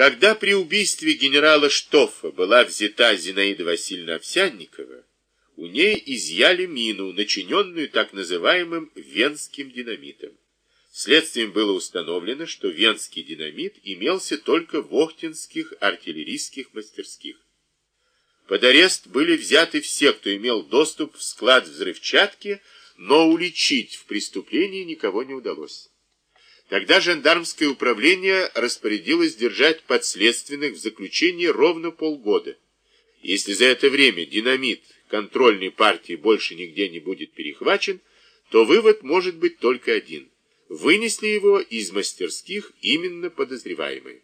Когда при убийстве генерала Штоффа была взята Зинаида Васильевна Овсянникова, у ней изъяли мину, начиненную так называемым венским динамитом. Следствием было установлено, что венский динамит имелся только в Охтинских артиллерийских мастерских. Под арест были взяты все, кто имел доступ в склад взрывчатки, но уличить в преступлении никого не удалось. Тогда жандармское управление распорядилось держать подследственных в заключении ровно полгода. Если за это время динамит контрольной партии больше нигде не будет перехвачен, то вывод может быть только один. Вынесли его из мастерских именно подозреваемые.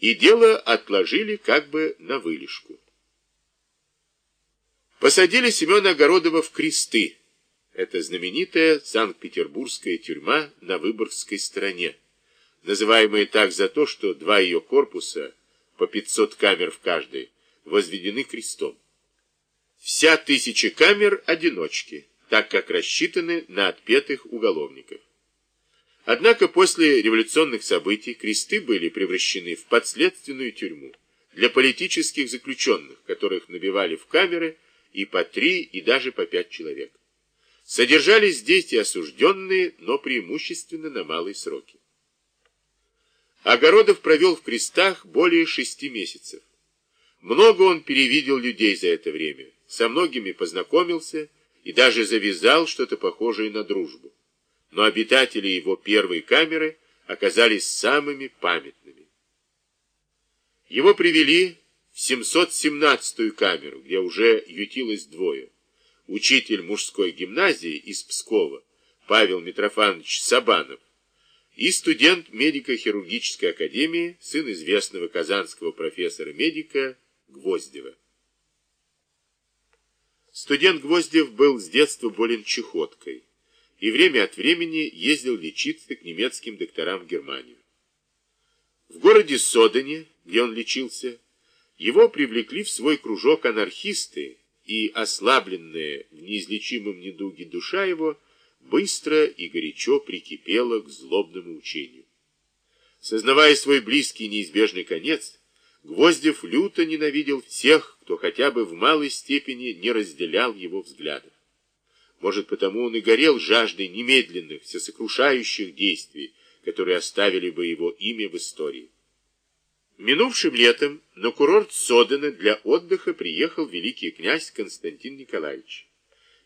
И дело отложили как бы на вылежку. Посадили Семена Огородова в кресты, это знаменитая Санкт-Петербургская тюрьма на Выборгской стороне, называемая так за то, что два ее корпуса, по 500 камер в каждой, возведены крестом. Вся тысяча камер – одиночки, так как рассчитаны на отпетых уголовников. Однако после революционных событий кресты были превращены в подследственную тюрьму для политических заключенных, которых набивали в камеры и по три, и даже по пять человек. Содержались здесь и осужденные, но преимущественно на малые сроки. Огородов провел в крестах более шести месяцев. Много он перевидел людей за это время, со многими познакомился и даже завязал что-то похожее на дружбу. Но обитатели его первой камеры оказались самыми памятными. Его привели в 717-ю камеру, где уже ютилось двое учитель мужской гимназии из Пскова Павел Митрофанович Сабанов и студент медико-хирургической академии, сын известного казанского профессора-медика Гвоздева. Студент Гвоздев был с детства болен чехоткой и время от времени ездил лечиться к немецким докторам в Германию. В городе Содене, где он лечился, его привлекли в свой кружок анархисты, и ослабленная в неизлечимом недуге душа его быстро и горячо прикипела к злобному учению. Сознавая свой близкий неизбежный конец, Гвоздев люто ненавидел всех, кто хотя бы в малой степени не разделял его взглядов. Может, потому он и горел жаждой немедленных, всесокрушающих действий, которые оставили бы его имя в истории. Минувшим летом на курорт Содена для отдыха приехал великий князь Константин Николаевич.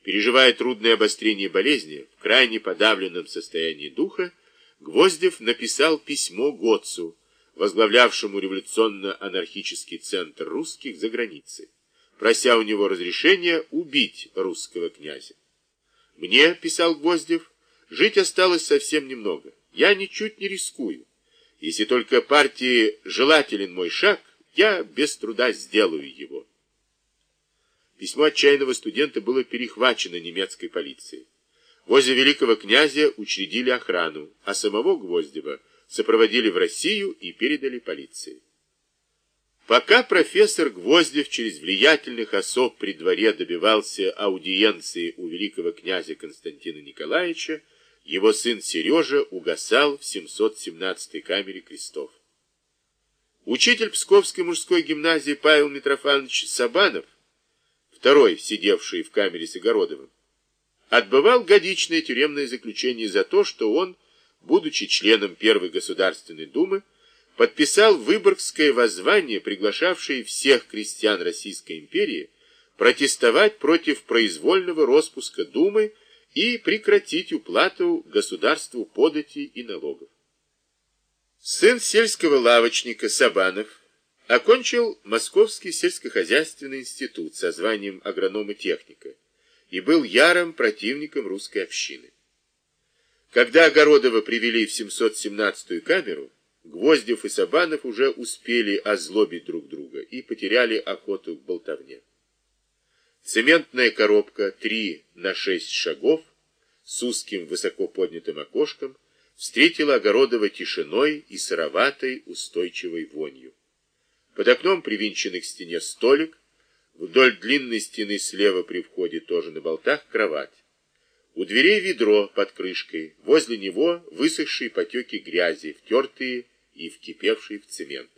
Переживая трудное обострение болезни, в крайне подавленном состоянии духа, Гвоздев написал письмо Готцу, возглавлявшему революционно-анархический центр русских за границей, прося у него разрешения убить русского князя. «Мне, — писал Гвоздев, — жить осталось совсем немного. Я ничуть не рискую. Если только партии желателен мой шаг, я без труда сделаю его. Письмо отчаянного студента было перехвачено немецкой полицией. Возле великого князя учредили охрану, а самого Гвоздева сопроводили в Россию и передали полиции. Пока профессор Гвоздев через влиятельных особ при дворе добивался аудиенции у великого князя Константина Николаевича, его сын Сережа угасал в 717-й камере крестов. Учитель Псковской мужской гимназии Павел Митрофанович Сабанов, второй, сидевший в камере с Огородовым, отбывал годичное тюремное заключение за то, что он, будучи членом Первой Государственной Думы, подписал Выборгское воззвание, приглашавшее всех крестьян Российской империи протестовать против произвольного распуска Думы и прекратить уплату государству податей и налогов. Сын сельского лавочника Сабанов окончил Московский сельскохозяйственный институт со званием агронома-техника и был ярым противником русской общины. Когда Огородова привели в 717-ю камеру, Гвоздев и Сабанов уже успели озлобить друг друга и потеряли охоту к болтовне. Цементная коробка 3 на 6 шагов с узким высоко поднятым окошком встретила Огородова тишиной и сыроватой устойчивой вонью. Под окном привинченный к стене столик, вдоль длинной стены слева при входе тоже на болтах кровать. У дверей ведро под крышкой, возле него высохшие потеки грязи, втертые и вкипевший в цемент.